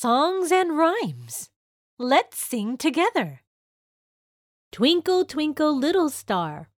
songs and rhymes. Let's sing together. Twinkle, twinkle, little star,